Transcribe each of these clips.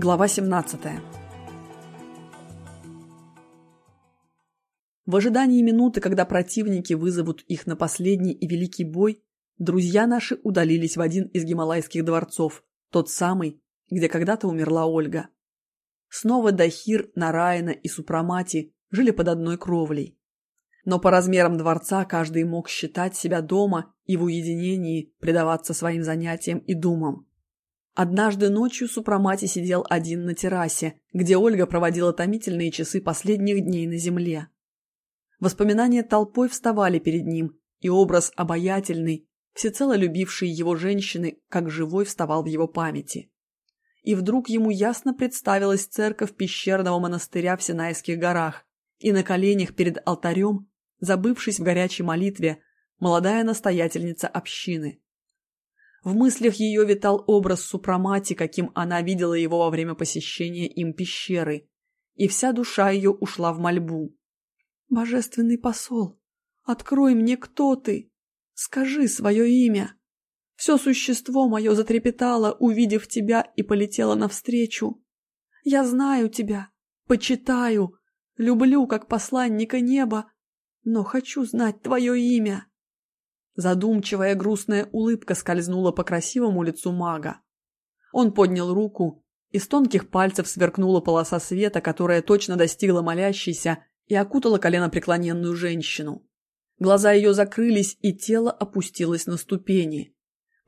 Глава 17 В ожидании минуты, когда противники вызовут их на последний и великий бой, друзья наши удалились в один из гималайских дворцов, тот самый, где когда-то умерла Ольга. Снова Дахир, Нараина и Супрамати жили под одной кровлей. Но по размерам дворца каждый мог считать себя дома и в уединении предаваться своим занятиям и думам. Однажды ночью Супрамати сидел один на террасе, где Ольга проводила томительные часы последних дней на земле. Воспоминания толпой вставали перед ним, и образ обаятельный, всецело любивший его женщины, как живой вставал в его памяти. И вдруг ему ясно представилась церковь пещерного монастыря в Синайских горах, и на коленях перед алтарем, забывшись в горячей молитве, молодая настоятельница общины. В мыслях ее витал образ Супрамати, каким она видела его во время посещения им пещеры, и вся душа ее ушла в мольбу. «Божественный посол, открой мне, кто ты! Скажи свое имя!» Все существо мое затрепетало, увидев тебя, и полетело навстречу. Я знаю тебя, почитаю, люблю, как посланника неба, но хочу знать твое имя. Задумчивая грустная улыбка скользнула по красивому лицу мага. Он поднял руку, из тонких пальцев сверкнула полоса света, которая точно достигла молящейся и окутала коленопреклоненную женщину. Глаза ее закрылись, и тело опустилось на ступени.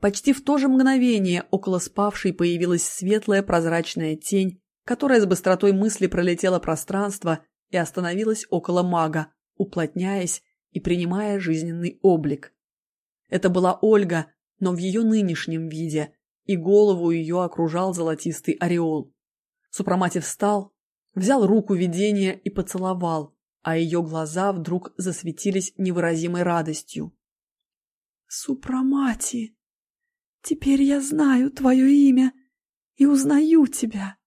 Почти в то же мгновение около спавшей появилась светлая прозрачная тень, которая с быстротой мысли пролетела пространство и остановилась около мага, уплотняясь и принимая жизненный облик. Это была Ольга, но в ее нынешнем виде, и голову ее окружал золотистый ореол. Супраматив встал, взял руку видения и поцеловал, а ее глаза вдруг засветились невыразимой радостью. «Супрамати, теперь я знаю твое имя и узнаю тебя.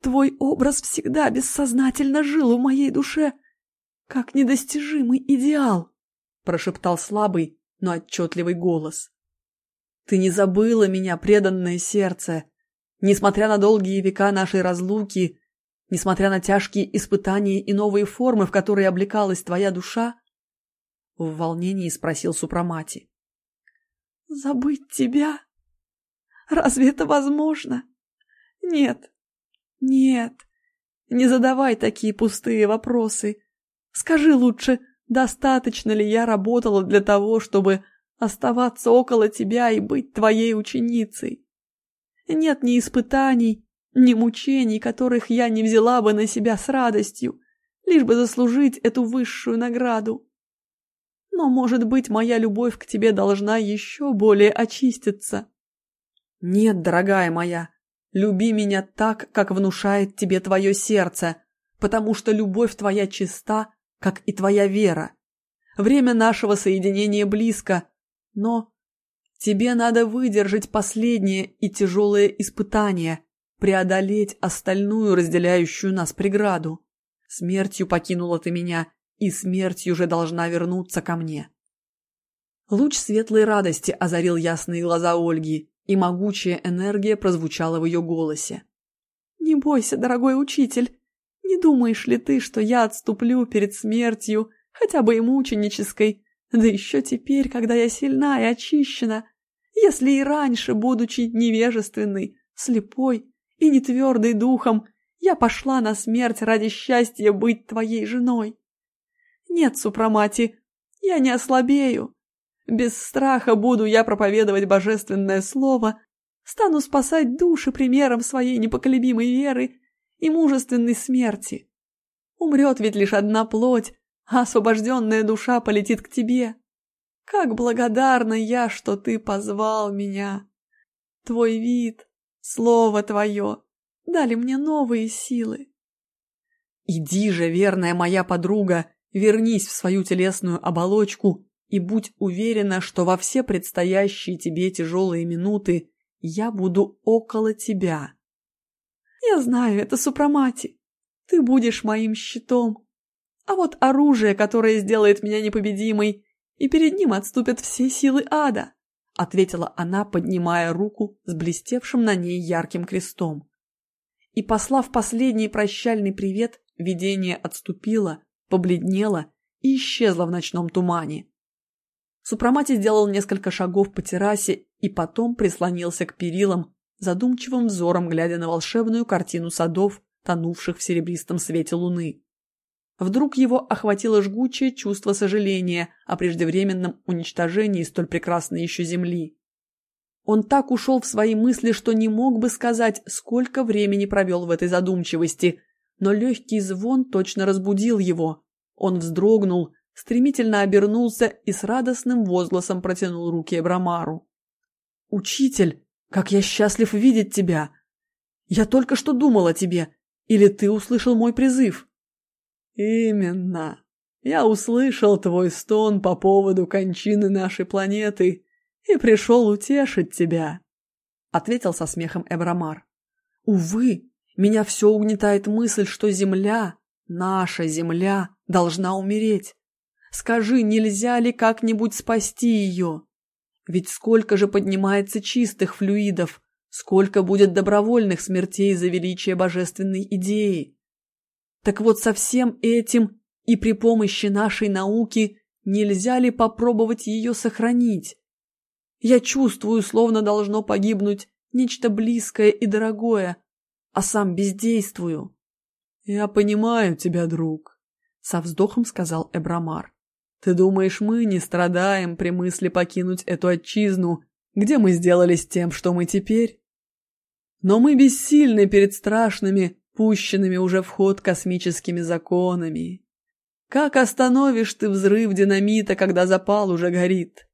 Твой образ всегда бессознательно жил в моей душе, как недостижимый идеал», прошептал слабый, но отчетливый голос. «Ты не забыла меня, преданное сердце. Несмотря на долгие века нашей разлуки, несмотря на тяжкие испытания и новые формы, в которые облекалась твоя душа?» В волнении спросил Супрамати. «Забыть тебя? Разве это возможно? Нет, нет, не задавай такие пустые вопросы. Скажи лучше, Достаточно ли я работала для того, чтобы оставаться около тебя и быть твоей ученицей? Нет ни испытаний, ни мучений, которых я не взяла бы на себя с радостью, лишь бы заслужить эту высшую награду. Но, может быть, моя любовь к тебе должна еще более очиститься. Нет, дорогая моя, люби меня так, как внушает тебе твое сердце, потому что любовь твоя чиста, как и твоя вера. Время нашего соединения близко, но тебе надо выдержать последнее и тяжелое испытание, преодолеть остальную разделяющую нас преграду. Смертью покинула ты меня, и смертью же должна вернуться ко мне. Луч светлой радости озарил ясные глаза Ольги, и могучая энергия прозвучала в ее голосе. «Не бойся, дорогой учитель, не думаешь ли ты, что я отступлю перед смертью, хотя бы и мученической, да еще теперь, когда я сильна и очищена, если и раньше, будучи невежественной, слепой и нетвердой духом, я пошла на смерть ради счастья быть твоей женой? Нет, Супрамати, я не ослабею. Без страха буду я проповедовать божественное слово, стану спасать души примером своей непоколебимой веры и мужественной смерти. Умрет ведь лишь одна плоть, а освобожденная душа полетит к тебе. Как благодарна я, что ты позвал меня. Твой вид, слово твое дали мне новые силы. Иди же, верная моя подруга, вернись в свою телесную оболочку и будь уверена, что во все предстоящие тебе тяжелые минуты я буду около тебя. Я знаю, это Супрамати. Ты будешь моим щитом. А вот оружие, которое сделает меня непобедимой, и перед ним отступят все силы ада, ответила она, поднимая руку с блестевшим на ней ярким крестом. и, послав последний прощальный привет, видение отступило, побледнело и исчезло в ночном тумане. Супрамати сделал несколько шагов по террасе и потом прислонился к перилам, задумчивым взором глядя на волшебную картину садов, тонувших в серебристом свете луны. Вдруг его охватило жгучее чувство сожаления о преждевременном уничтожении столь прекрасной еще земли. Он так ушел в свои мысли, что не мог бы сказать, сколько времени провел в этой задумчивости, но легкий звон точно разбудил его. Он вздрогнул, стремительно обернулся и с радостным возгласом протянул руки Эбрамару. «Учитель, как я счастлив видеть тебя! Я только что думал о тебе, или ты услышал мой призыв?» «Именно. Я услышал твой стон по поводу кончины нашей планеты и пришел утешить тебя», — ответил со смехом Эбрамар. «Увы, меня все угнетает мысль, что Земля, наша Земля, должна умереть. Скажи, нельзя ли как-нибудь спасти ее? Ведь сколько же поднимается чистых флюидов, сколько будет добровольных смертей за величие божественной идеи. Так вот со всем этим и при помощи нашей науки нельзя ли попробовать ее сохранить? Я чувствую, словно должно погибнуть нечто близкое и дорогое, а сам бездействую. Я понимаю тебя, друг, со вздохом сказал Эбрамар. Ты думаешь, мы не страдаем при мысли покинуть эту отчизну, где мы сделались тем, что мы теперь? Но мы бессильны перед страшными, пущенными уже в ход космическими законами. Как остановишь ты взрыв динамита, когда запал уже горит?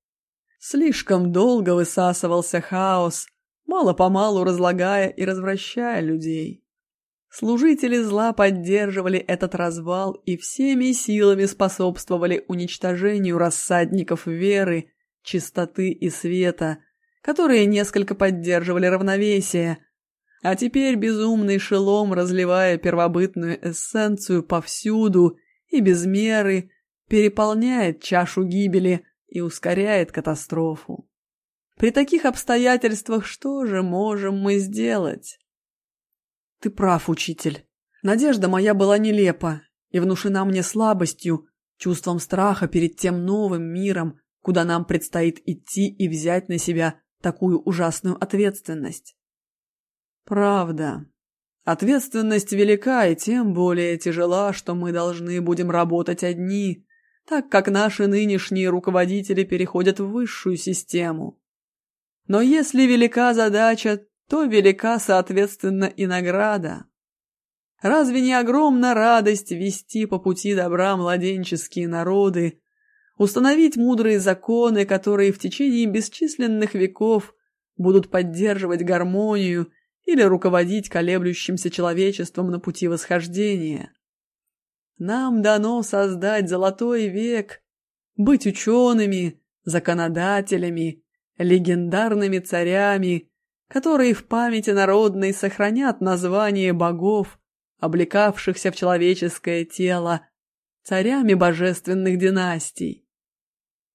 Слишком долго высасывался хаос, мало-помалу разлагая и развращая людей. Служители зла поддерживали этот развал и всеми силами способствовали уничтожению рассадников веры, чистоты и света, которые несколько поддерживали равновесие, а теперь безумный шелом, разливая первобытную эссенцию повсюду и без меры, переполняет чашу гибели и ускоряет катастрофу. При таких обстоятельствах что же можем мы сделать? Ты прав, учитель. Надежда моя была нелепа и внушена мне слабостью, чувством страха перед тем новым миром, куда нам предстоит идти и взять на себя такую ужасную ответственность. Правда. Ответственность велика и тем более тяжела, что мы должны будем работать одни, так как наши нынешние руководители переходят в высшую систему. Но если велика задача, то велика, соответственно, и награда. Разве не огромна радость вести по пути добра младенческие народы, установить мудрые законы, которые в течение бесчисленных веков будут поддерживать гармонию или руководить колеблющимся человечеством на пути восхождения. Нам дано создать золотой век, быть учеными, законодателями, легендарными царями, которые в памяти народной сохранят название богов, облекавшихся в человеческое тело, царями божественных династий.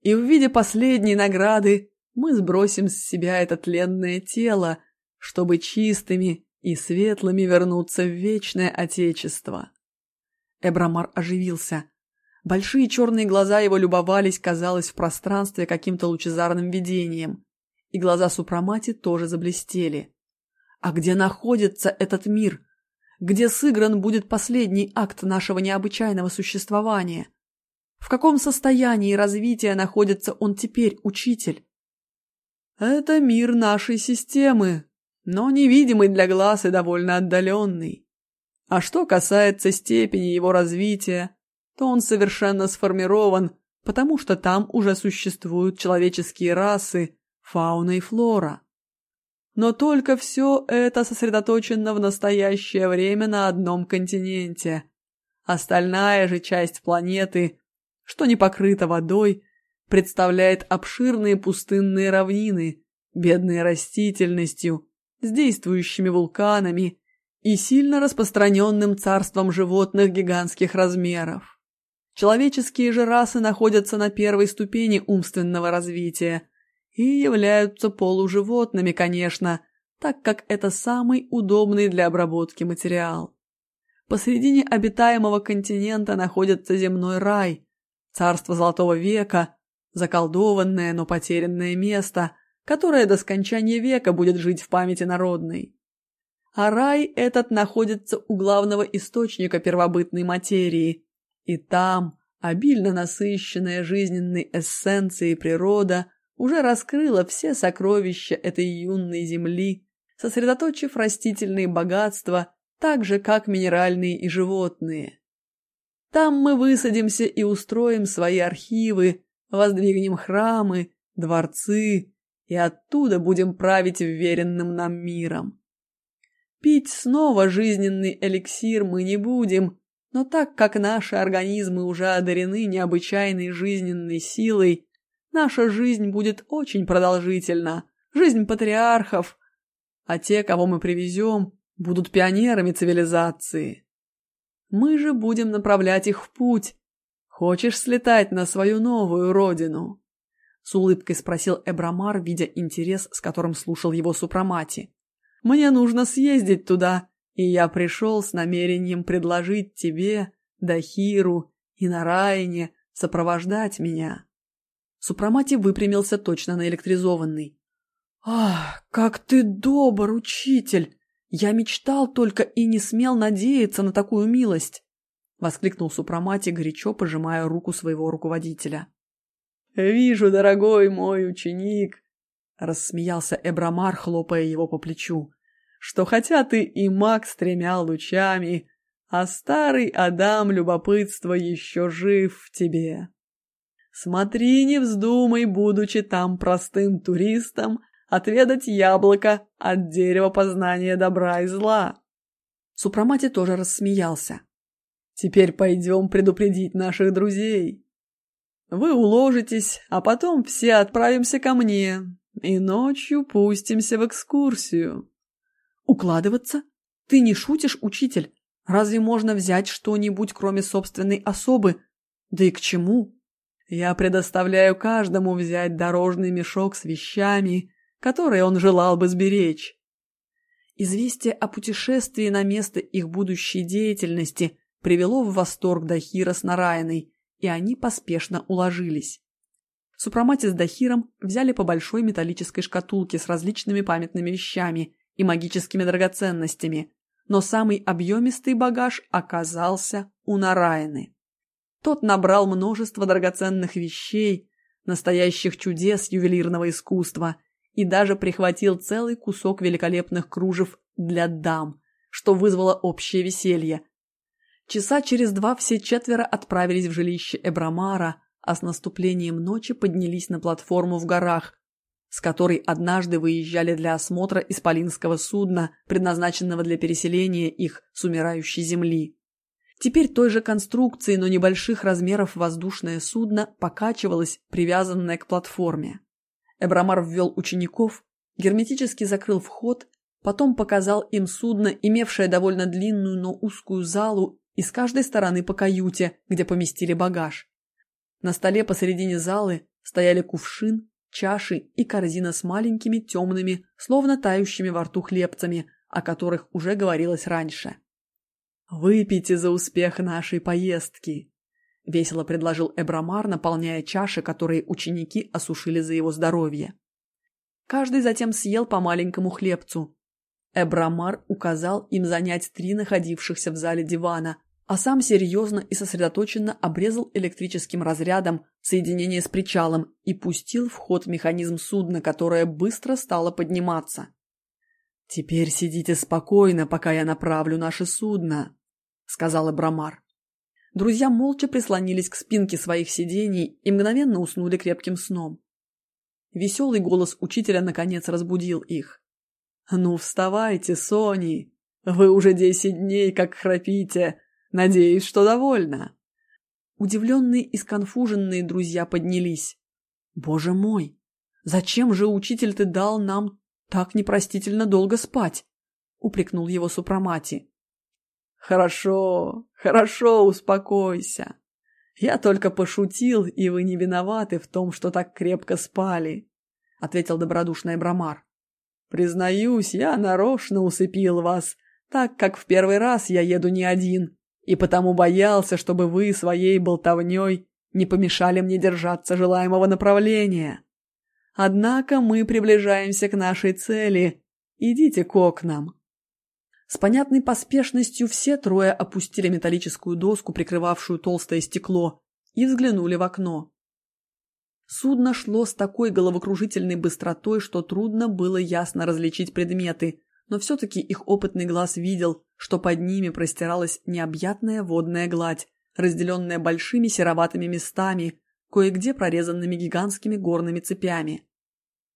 И в виде последней награды мы сбросим с себя это тленное тело, чтобы чистыми и светлыми вернуться в вечное Отечество. Эбрамар оживился. Большие черные глаза его любовались, казалось, в пространстве каким-то лучезарным видением. И глаза Супрамати тоже заблестели. А где находится этот мир? Где сыгран будет последний акт нашего необычайного существования? В каком состоянии развития находится он теперь, учитель? Это мир нашей системы, но невидимый для глаз и довольно отдаленный. А что касается степени его развития, то он совершенно сформирован, потому что там уже существуют человеческие расы, фауна и флора. Но только все это сосредоточено в настоящее время на одном континенте. Остальная же часть планеты, что не покрыта водой, представляет обширные пустынные равнины, бедные растительностью, с действующими вулканами и сильно распространенным царством животных гигантских размеров. Человеческие же расы находятся на первой ступени умственного развития и являются полуживотными, конечно, так как это самый удобный для обработки материал. Посредине обитаемого континента находится земной рай, царство Золотого века, заколдованное, но потерянное место, которое до скончания века будет жить в памяти народной. А рай этот находится у главного источника первобытной материи, и там обильно насыщенная жизненной эссенцией природа уже раскрыла все сокровища этой юной земли, сосредоточив растительные богатства так же, как минеральные и животные. Там мы высадимся и устроим свои архивы, воздвигнем храмы, дворцы, и оттуда будем править вверенным нам миром. Пить снова жизненный эликсир мы не будем, но так как наши организмы уже одарены необычайной жизненной силой, наша жизнь будет очень продолжительна, жизнь патриархов, а те, кого мы привезем, будут пионерами цивилизации. Мы же будем направлять их в путь. Хочешь слетать на свою новую родину?» С улыбкой спросил Эбрамар, видя интерес, с которым слушал его супромати. «Мне нужно съездить туда, и я пришел с намерением предложить тебе, Дахиру и Нарайне сопровождать меня». Супромати выпрямился точно наэлектризованный. «Ах, как ты добр, учитель! Я мечтал только и не смел надеяться на такую милость!» — воскликнул Супромати, горячо пожимая руку своего руководителя. «Вижу, дорогой мой ученик!» — рассмеялся Эбрамар, хлопая его по плечу. «Что хотя ты и маг с тремя лучами, а старый Адам любопытства еще жив в тебе. Смотри, не вздумай, будучи там простым туристом, отведать яблоко от дерева познания добра и зла. Супромати тоже рассмеялся. Теперь пойдем предупредить наших друзей. Вы уложитесь, а потом все отправимся ко мне и ночью пустимся в экскурсию. Укладываться? Ты не шутишь, учитель? Разве можно взять что-нибудь, кроме собственной особы? Да и к чему? Я предоставляю каждому взять дорожный мешок с вещами, которые он желал бы сберечь. Известие о путешествии на место их будущей деятельности привело в восторг Дахира с Нараяной, и они поспешно уложились. Супрамати с Дахиром взяли по большой металлической шкатулке с различными памятными вещами и магическими драгоценностями, но самый объемистый багаж оказался у Нараяны. Тот набрал множество драгоценных вещей, настоящих чудес ювелирного искусства – и даже прихватил целый кусок великолепных кружев для дам, что вызвало общее веселье. Часа через два все четверо отправились в жилище Эбрамара, а с наступлением ночи поднялись на платформу в горах, с которой однажды выезжали для осмотра исполинского судна, предназначенного для переселения их с умирающей земли. Теперь той же конструкции, но небольших размеров воздушное судно покачивалось, привязанное к платформе. Эбрамар ввел учеников, герметически закрыл вход, потом показал им судно, имевшее довольно длинную, но узкую залу и с каждой стороны по каюте, где поместили багаж. На столе посередине залы стояли кувшин, чаши и корзина с маленькими темными, словно тающими во рту хлебцами, о которых уже говорилось раньше. «Выпейте за успех нашей поездки!» — весело предложил Эбрамар, наполняя чаши, которые ученики осушили за его здоровье. Каждый затем съел по маленькому хлебцу. Эбрамар указал им занять три находившихся в зале дивана, а сам серьезно и сосредоточенно обрезал электрическим разрядом соединение с причалом и пустил в ход механизм судна, которое быстро стало подниматься. «Теперь сидите спокойно, пока я направлю наше судно», — сказал Эбрамар. Друзья молча прислонились к спинке своих сидений и мгновенно уснули крепким сном. Веселый голос учителя наконец разбудил их. «Ну, вставайте, Сони! Вы уже десять дней как храпите. Надеюсь, что довольна». Удивленные и сконфуженные друзья поднялись. «Боже мой! Зачем же, учитель, ты дал нам так непростительно долго спать?» — упрекнул его супромати. «Хорошо, хорошо, успокойся. Я только пошутил, и вы не виноваты в том, что так крепко спали», — ответил добродушный Брамар. Признаюсь, я нарочно усыпил вас, так как в первый раз я еду не один, и потому боялся, чтобы вы своей болтовней не помешали мне держаться желаемого направления. Однако мы приближаемся к нашей цели. Идите к окнам. С понятной поспешностью все трое опустили металлическую доску, прикрывавшую толстое стекло, и взглянули в окно. Судно шло с такой головокружительной быстротой, что трудно было ясно различить предметы, но все-таки их опытный глаз видел, что под ними простиралась необъятная водная гладь, разделенная большими сероватыми местами, кое-где прорезанными гигантскими горными цепями.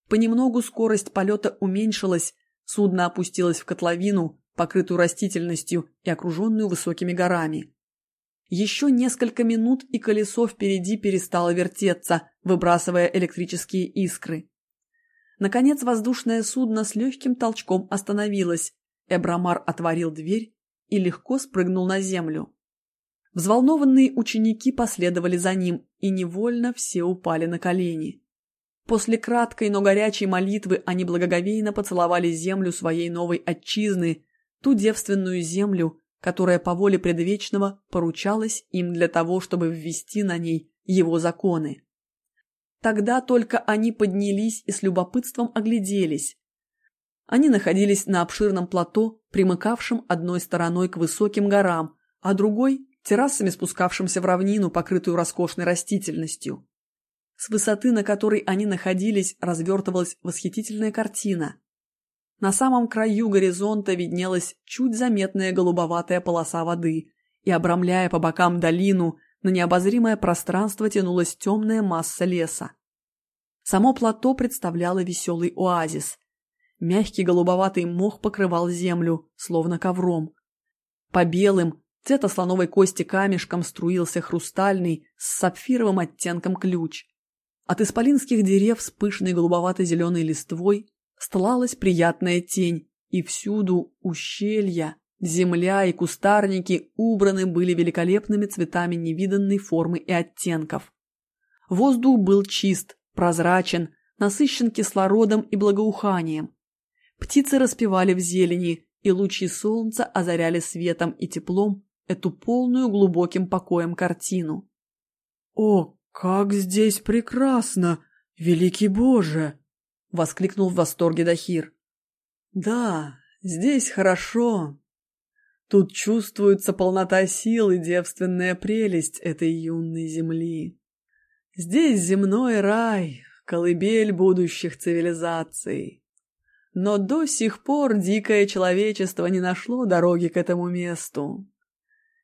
Понемногу скорость полета уменьшилась, судно опустилось в котловину, покрытую растительностью и окруженную высокими горами. Еще несколько минут, и колесо впереди перестало вертеться, выбрасывая электрические искры. Наконец воздушное судно с легким толчком остановилось. Эбрамар отворил дверь и легко спрыгнул на землю. Взволнованные ученики последовали за ним, и невольно все упали на колени. После краткой, но горячей молитвы они благоговейно поцеловали землю своей новой отчизны, ту девственную землю, которая по воле предвечного поручалась им для того, чтобы ввести на ней его законы. Тогда только они поднялись и с любопытством огляделись. Они находились на обширном плато, примыкавшем одной стороной к высоким горам, а другой – террасами, спускавшимся в равнину, покрытую роскошной растительностью. С высоты, на которой они находились, развертывалась восхитительная картина. На самом краю горизонта виднелась чуть заметная голубоватая полоса воды, и, обрамляя по бокам долину, на необозримое пространство тянулась темная масса леса. Само плато представляло веселый оазис. Мягкий голубоватый мох покрывал землю, словно ковром. По белым, цвета слоновой кости камешкам струился хрустальный с сапфировым оттенком ключ. От исполинских дерев с пышной голубовато-зеленой листвой стлалась приятная тень, и всюду ущелья, земля и кустарники убраны были великолепными цветами невиданной формы и оттенков. Воздух был чист, прозрачен, насыщен кислородом и благоуханием. Птицы распевали в зелени, и лучи солнца озаряли светом и теплом эту полную глубоким покоем картину. «О, как здесь прекрасно! Великий Боже!» — воскликнул в восторге Дахир. «Да, здесь хорошо. Тут чувствуется полнота сил и девственная прелесть этой юной земли. Здесь земной рай, колыбель будущих цивилизаций. Но до сих пор дикое человечество не нашло дороги к этому месту.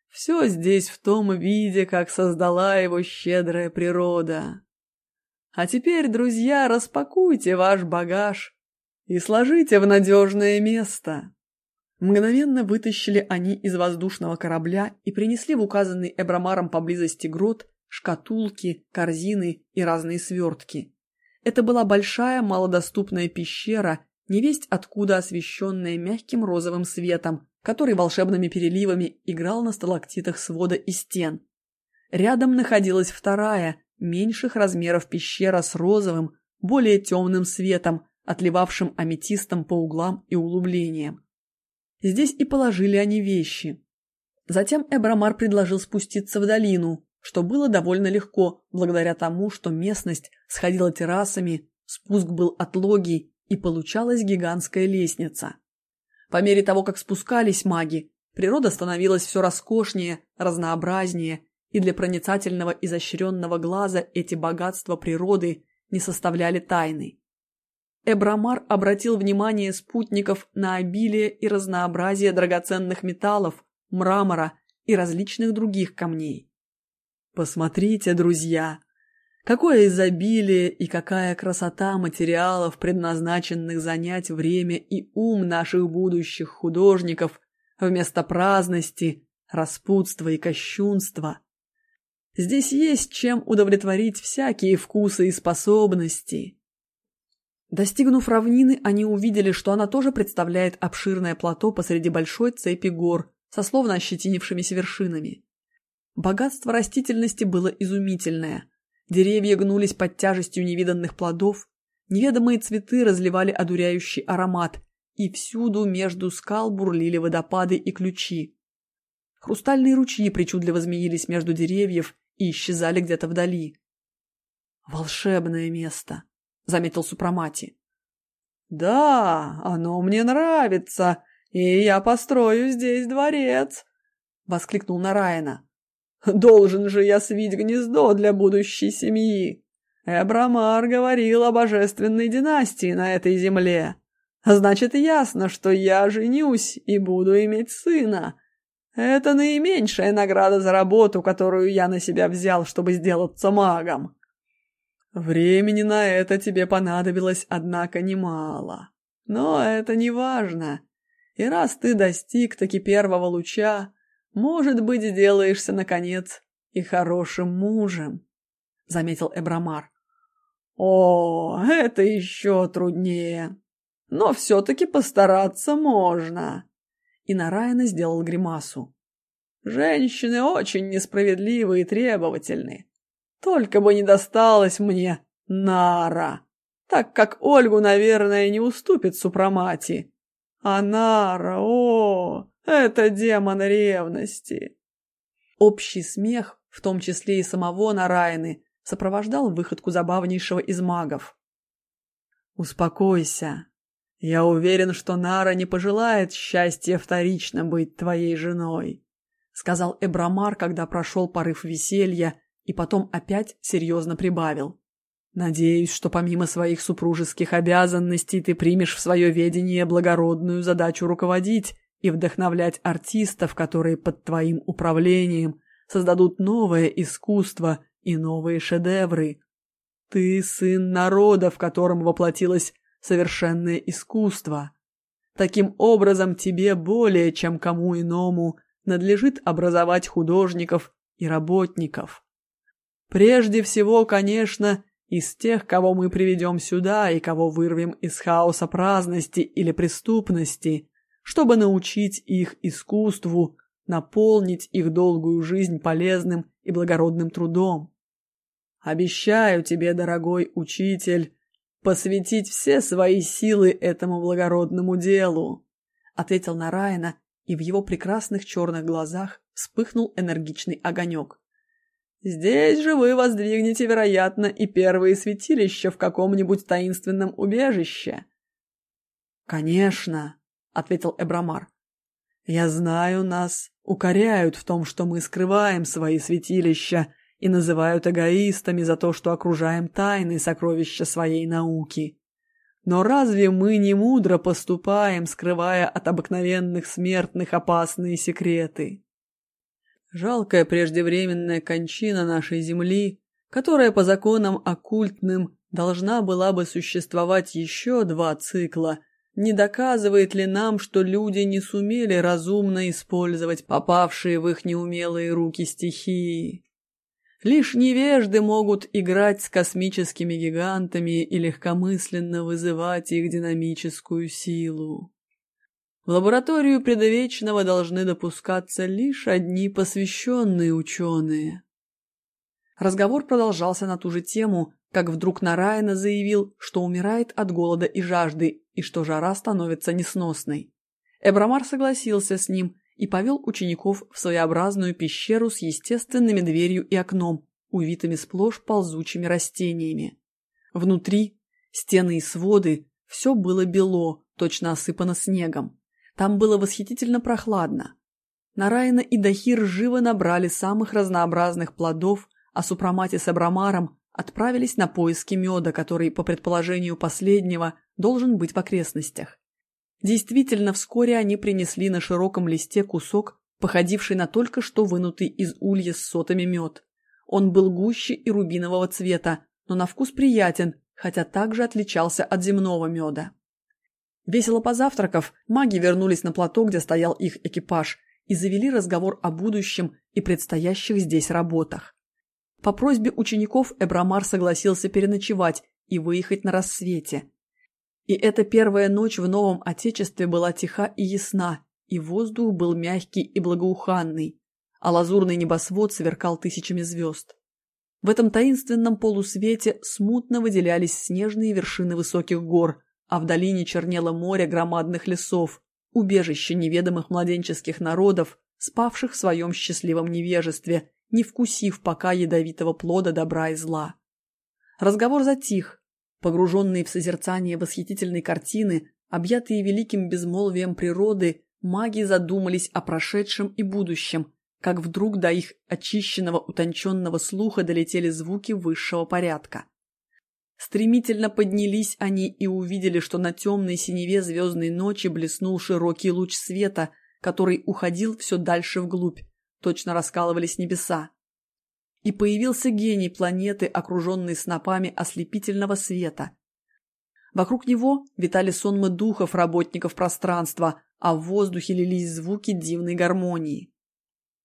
Все здесь в том виде, как создала его щедрая природа. А теперь, друзья, распакуйте ваш багаж и сложите в надежное место. Мгновенно вытащили они из воздушного корабля и принесли в указанный Эбрамаром поблизости грот шкатулки, корзины и разные свертки. Это была большая малодоступная пещера, невесть откуда освещенная мягким розовым светом, который волшебными переливами играл на сталактитах свода и стен. Рядом находилась вторая, меньших размеров пещера с розовым, более темным светом, отливавшим аметистом по углам и углублениям. Здесь и положили они вещи. Затем Эбрамар предложил спуститься в долину, что было довольно легко, благодаря тому, что местность сходила террасами, спуск был отлогий и получалась гигантская лестница. По мере того, как спускались маги, природа становилась все роскошнее, разнообразнее и для проницательного изощренного глаза эти богатства природы не составляли тайны. Эбрамар обратил внимание спутников на обилие и разнообразие драгоценных металлов, мрамора и различных других камней. Посмотрите, друзья, какое изобилие и какая красота материалов, предназначенных занять время и ум наших будущих художников вместо праздности, распутства и кощунства. Здесь есть чем удовлетворить всякие вкусы и способности. Достигнув равнины, они увидели, что она тоже представляет обширное плато посреди большой цепи гор со словно ощетинившимися вершинами. Богатство растительности было изумительное. Деревья гнулись под тяжестью невиданных плодов, Неведомые цветы разливали одуряющий аромат, и всюду между скал бурлили водопады и ключи. Хрустальные ручьи причудливо змеились между деревьев и исчезали где-то вдали. «Волшебное место», — заметил Супрамати. «Да, оно мне нравится, и я построю здесь дворец», — воскликнул Нараина. «Должен же я свить гнездо для будущей семьи. Эбрамар говорил о божественной династии на этой земле. Значит, ясно, что я женюсь и буду иметь сына. Это наименьшая награда за работу, которую я на себя взял, чтобы сделаться магом. Времени на это тебе понадобилось, однако, немало. Но это не важно. И раз ты достиг таки первого луча, может быть, сделаешься, наконец, и хорошим мужем, — заметил Эбрамар. О, это еще труднее. Но все-таки постараться можно. И Нараяна сделал гримасу. Женщины очень несправедливы и требовательны. Только бы не досталось мне Нара, так как Ольгу, наверное, не уступит Супрамати. А Нара, о, это демон ревности. Общий смех, в том числе и самого Нараяны, сопровождал выходку забавнейшего из магов. «Успокойся. Я уверен, что Нара не пожелает счастья вторично быть твоей женой», сказал Эбрамар, когда прошел порыв веселья, и потом опять серьезно прибавил. «Надеюсь, что помимо своих супружеских обязанностей ты примешь в свое ведение благородную задачу руководить и вдохновлять артистов, которые под твоим управлением создадут новое искусство и новые шедевры. Ты сын народа, в котором воплотилось совершенное искусство. Таким образом, тебе более, чем кому иному, надлежит образовать художников и работников. Прежде всего, конечно, из тех, кого мы приведем сюда и кого вырвем из хаоса праздности или преступности, чтобы научить их искусству, наполнить их долгую жизнь полезным и благородным трудом. Обещаю тебе, дорогой учитель, посвятить все свои силы этому благородному делу, ответил Нараяна, и в его прекрасных черных глазах вспыхнул энергичный огонек. Здесь же вы воздвигнете, вероятно, и первые святилища в каком-нибудь таинственном убежище. Конечно, ответил Эбрамар. Я знаю, нас укоряют в том, что мы скрываем свои святилища и называют эгоистами за то, что окружаем тайны сокровища своей науки. Но разве мы не мудро поступаем, скрывая от обыкновенных смертных опасные секреты? Жалкая преждевременная кончина нашей Земли, которая по законам оккультным должна была бы существовать еще два цикла, не доказывает ли нам, что люди не сумели разумно использовать попавшие в их неумелые руки стихии? Лишь невежды могут играть с космическими гигантами и легкомысленно вызывать их динамическую силу. В лабораторию предвечного должны допускаться лишь одни посвященные ученые. Разговор продолжался на ту же тему, как вдруг Нараяна заявил, что умирает от голода и жажды, и что жара становится несносной. Эбрамар согласился с ним и повел учеников в своеобразную пещеру с естественными дверью и окном, увитыми сплошь ползучими растениями. Внутри, стены и своды, все было бело, точно осыпано снегом. Там было восхитительно прохладно. Нараяна и Дахир живо набрали самых разнообразных плодов, а Супрамати с Абрамаром отправились на поиски меда, который, по предположению последнего, должен быть в окрестностях. Действительно, вскоре они принесли на широком листе кусок, походивший на только что вынутый из улья с сотами мед. Он был гуще и рубинового цвета, но на вкус приятен, хотя также отличался от земного меда. Весело позавтракав, маги вернулись на плато, где стоял их экипаж, и завели разговор о будущем и предстоящих здесь работах. По просьбе учеников Эбрамар согласился переночевать и выехать на рассвете. И эта первая ночь в новом отечестве была тиха и ясна, и воздух был мягкий и благоуханный, а лазурный небосвод сверкал тысячами звезд. В этом таинственном полусвете смутно выделялись снежные вершины высоких гор, а в долине чернело море громадных лесов, убежище неведомых младенческих народов, спавших в своем счастливом невежестве, не вкусив пока ядовитого плода добра и зла. Разговор затих. Погруженные в созерцание восхитительной картины, объятые великим безмолвием природы, маги задумались о прошедшем и будущем, как вдруг до их очищенного утонченного слуха долетели звуки высшего порядка. Стремительно поднялись они и увидели, что на темной синеве звездной ночи блеснул широкий луч света, который уходил все дальше вглубь, точно раскалывались небеса. И появился гений планеты, окруженный снопами ослепительного света. Вокруг него витали сонмы духов работников пространства, а в воздухе лились звуки дивной гармонии.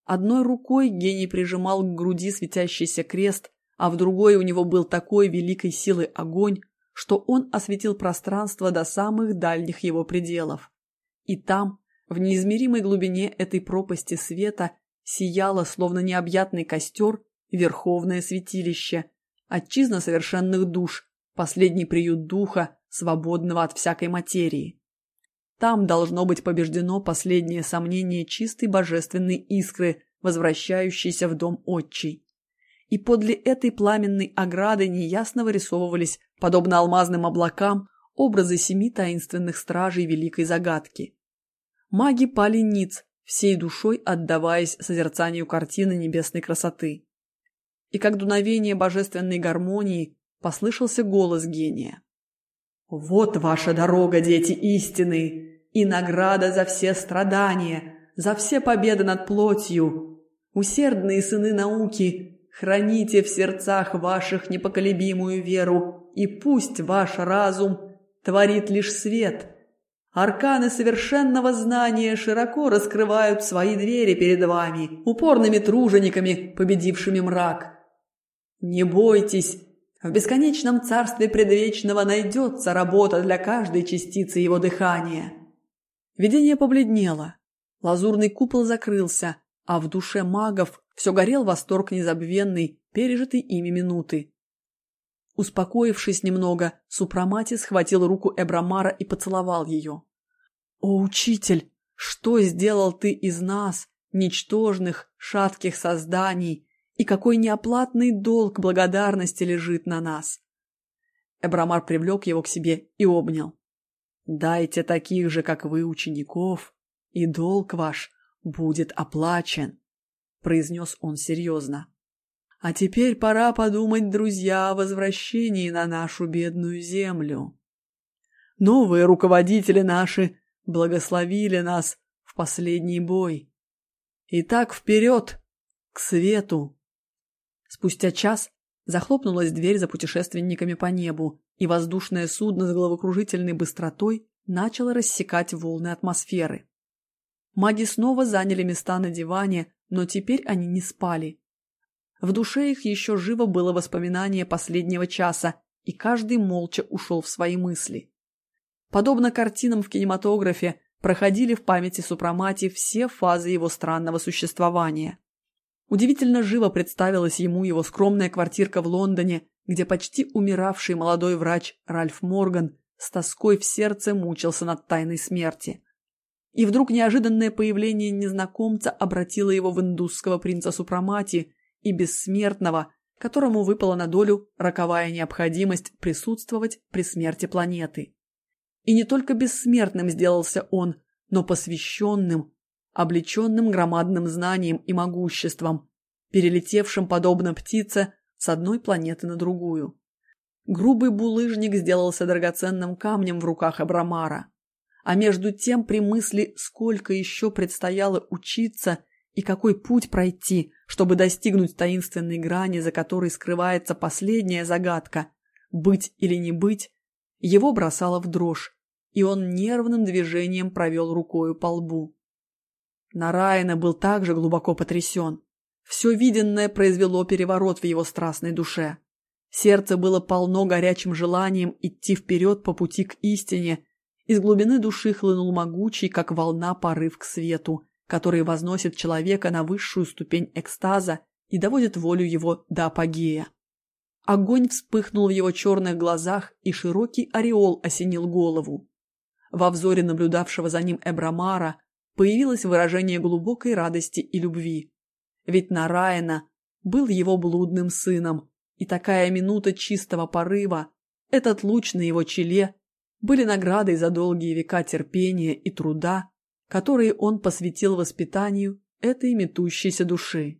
Одной рукой гений прижимал к груди светящийся крест, а в другой у него был такой великой силы огонь, что он осветил пространство до самых дальних его пределов. И там, в неизмеримой глубине этой пропасти света, сияло, словно необъятный костер, верховное святилище, отчизна совершенных душ, последний приют духа, свободного от всякой материи. Там должно быть побеждено последнее сомнение чистой божественной искры, возвращающейся в дом отчий. И подле этой пламенной ограды неясно вырисовывались, подобно алмазным облакам, образы семи таинственных стражей великой загадки. Маги пали ниц, всей душой отдаваясь созерцанию картины небесной красоты. И как дуновение божественной гармонии послышался голос гения. «Вот ваша дорога, дети истины, и награда за все страдания, за все победы над плотью. Усердные сыны науки, храните в сердцах ваших непоколебимую веру, и пусть ваш разум творит лишь свет. Арканы совершенного знания широко раскрывают свои двери перед вами, упорными тружениками, победившими мрак. Не бойтесь, в бесконечном царстве предвечного найдется работа для каждой частицы его дыхания. Видение побледнело. Лазурный купол закрылся, а в душе магов все горел восторг незабвенный, пережитый ими минуты. Успокоившись немного, Супрамати схватил руку Эбрамара и поцеловал ее. «О, учитель, что сделал ты из нас, ничтожных, шатких созданий, и какой неоплатный долг благодарности лежит на нас. Эбрамар привлек его к себе и обнял. «Дайте таких же, как вы, учеников, и долг ваш будет оплачен», — произнес он серьезно. «А теперь пора подумать, друзья, о возвращении на нашу бедную землю. Новые руководители наши благословили нас в последний бой. Итак, вперед, к свету!» Спустя час захлопнулась дверь за путешественниками по небу, и воздушное судно с головокружительной быстротой начало рассекать волны атмосферы. Маги снова заняли места на диване, но теперь они не спали. В душе их еще живо было воспоминание последнего часа, и каждый молча ушел в свои мысли. Подобно картинам в кинематографе, проходили в памяти Супрамати все фазы его странного существования. Удивительно живо представилась ему его скромная квартирка в Лондоне, где почти умиравший молодой врач Ральф Морган с тоской в сердце мучился над тайной смерти. И вдруг неожиданное появление незнакомца обратило его в индусского принца Супрамати и бессмертного, которому выпала на долю роковая необходимость присутствовать при смерти планеты. И не только бессмертным сделался он, но посвященным, облеченным громадным знанием и могуществом, перелетевшим подобно птице с одной планеты на другую. Грубый булыжник сделался драгоценным камнем в руках Абрамара. А между тем при мысли, сколько еще предстояло учиться и какой путь пройти, чтобы достигнуть таинственной грани, за которой скрывается последняя загадка – быть или не быть, его бросало в дрожь, и он нервным движением провел рукою по лбу. Нараина был также глубоко потрясен. Все виденное произвело переворот в его страстной душе. Сердце было полно горячим желанием идти вперед по пути к истине. Из глубины души хлынул могучий, как волна, порыв к свету, который возносит человека на высшую ступень экстаза и доводит волю его до апогея. Огонь вспыхнул в его черных глазах, и широкий ореол осенил голову. Во взоре наблюдавшего за ним Эбрамара появилось выражение глубокой радости и любви. Ведь Нараина был его блудным сыном, и такая минута чистого порыва, этот луч на его челе, были наградой за долгие века терпения и труда, которые он посвятил воспитанию этой метущейся души.